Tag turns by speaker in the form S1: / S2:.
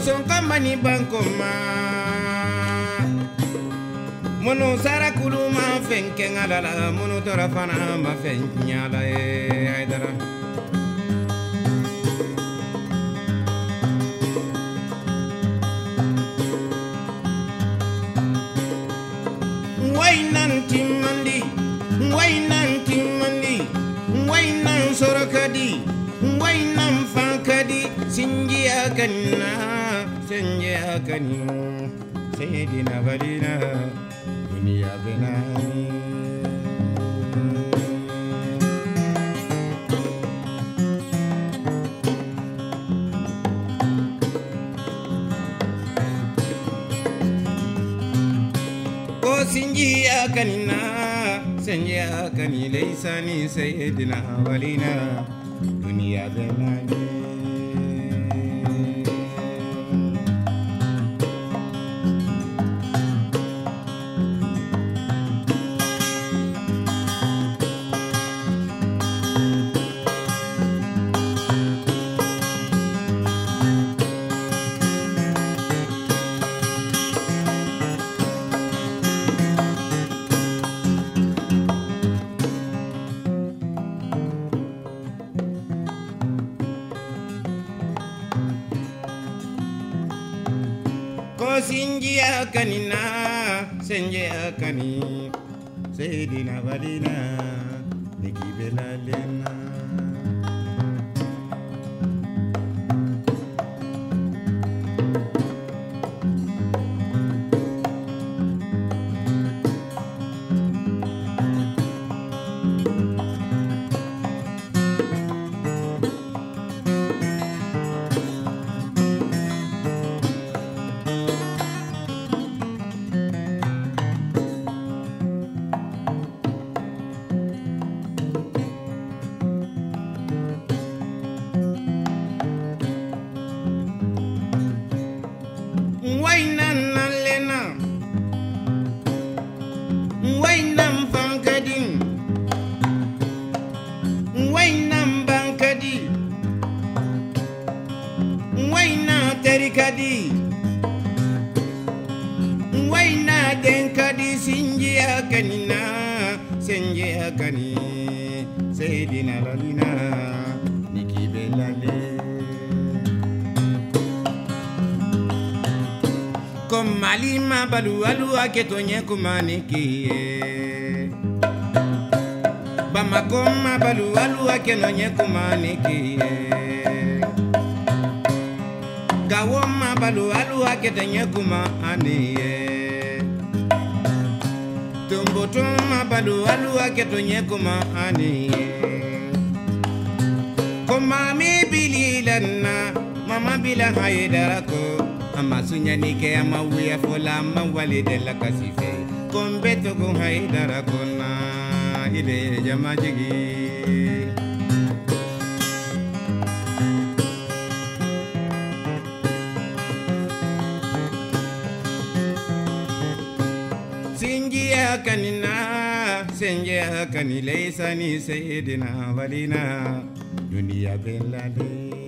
S1: ako son kamani banko ma munu sarakulu ma fɛn kɛ n ala la munu tora fana ma fɛn ɲala ye aydara waynan timmandi waynan timmandi waynan sorokadi waynan fankadi sinjiya sanye haka ne sai dina barina duniya bina ko sun ji haka ni na sanye haka ni laisa ni sai dina barina duniya ne sinjiya kanina sinjiya kani sayidina balina niki belalena wayna terikadi wayna denkadi sinjiya kanina sinjiya kani sayidina lalina nikibelale. Ko mali ma balu alu ake to nye kumani kiye eh. bamako ma balu alu ake no nye balu alu ake to nye kumani ye. Tumbutu ma balu alu ake to nye kumani ye. Ko mami bililana mama bila haidara ko ama sunyani ke ama wuya fola ama wale de la kasife. Kombe to ko haidara na ide jama kanina sinjiya kanile sani sayidina walina. Duniya belale